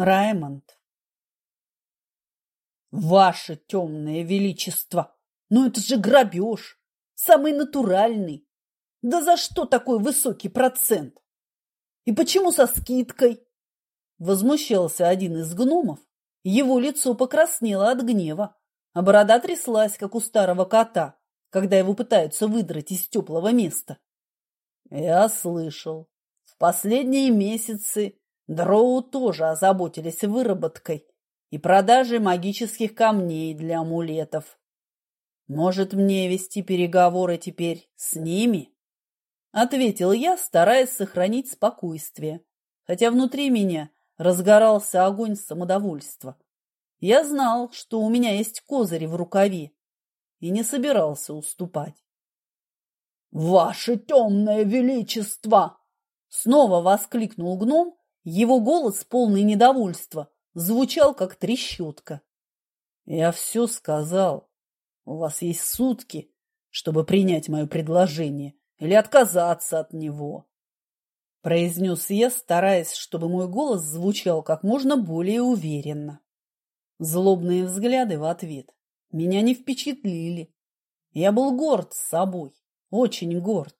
Раймонд. Ваше темное величество! Ну это же грабеж! Самый натуральный! Да за что такой высокий процент? И почему со скидкой? Возмущался один из гномов. Его лицо покраснело от гнева, а борода тряслась, как у старого кота, когда его пытаются выдрать из теплого места. Я слышал. В последние месяцы дроу тоже озаботились выработкой и продажей магических камней для амулетов. Может, мне вести переговоры теперь с ними? Ответил я, стараясь сохранить спокойствие, хотя внутри меня разгорался огонь самодовольства. Я знал, что у меня есть козыри в рукаве, и не собирался уступать. «Ваше темное величество!» Снова воскликнул гном, его голос, полный недовольства, звучал как трещотка. «Я все сказал. У вас есть сутки, чтобы принять мое предложение или отказаться от него», произнес я, стараясь, чтобы мой голос звучал как можно более уверенно. Злобные взгляды в ответ меня не впечатлили. Я был горд собой, очень горд.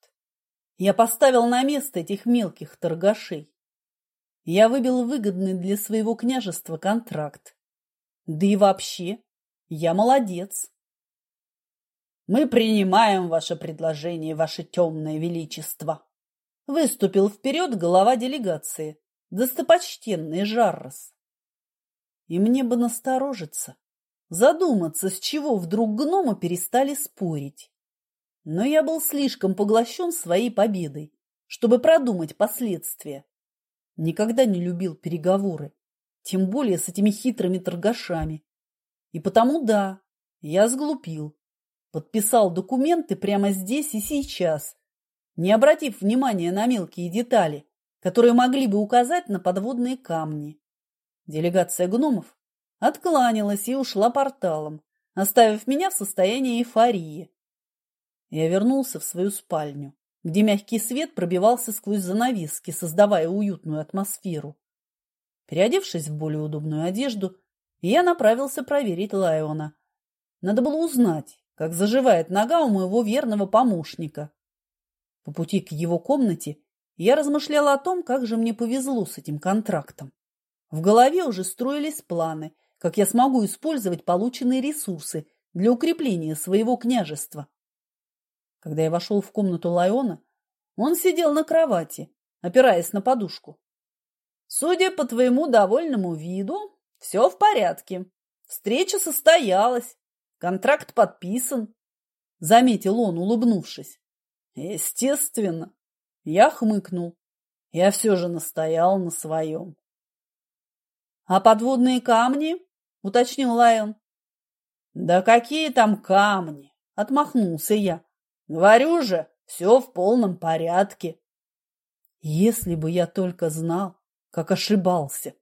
Я поставил на место этих мелких торгашей. Я выбил выгодный для своего княжества контракт. Да и вообще, я молодец. Мы принимаем ваше предложение, ваше темное величество. Выступил вперед глава делегации, достопочтенный Жаррос. И мне бы насторожиться, задуматься, с чего вдруг гномы перестали спорить. Но я был слишком поглощен своей победой, чтобы продумать последствия. Никогда не любил переговоры, тем более с этими хитрыми торгашами. И потому, да, я сглупил. Подписал документы прямо здесь и сейчас, не обратив внимания на мелкие детали, которые могли бы указать на подводные камни. Делегация гномов откланялась и ушла порталом, оставив меня в состоянии эйфории. Я вернулся в свою спальню, где мягкий свет пробивался сквозь занавески, создавая уютную атмосферу. Переодевшись в более удобную одежду, я направился проверить Лайона. Надо было узнать, как заживает нога у моего верного помощника. По пути к его комнате я размышляла о том, как же мне повезло с этим контрактом. В голове уже строились планы, как я смогу использовать полученные ресурсы для укрепления своего княжества. Когда я вошел в комнату Лайона, он сидел на кровати, опираясь на подушку. Судя по твоему довольному виду, все в порядке. Встреча состоялась, контракт подписан, заметил он, улыбнувшись. Естественно. Я хмыкнул. Я все же настоял на своем. А подводные камни? – уточнил Лайон. «Да какие там камни!» – отмахнулся я. «Говорю же, все в полном порядке». Если бы я только знал, как ошибался.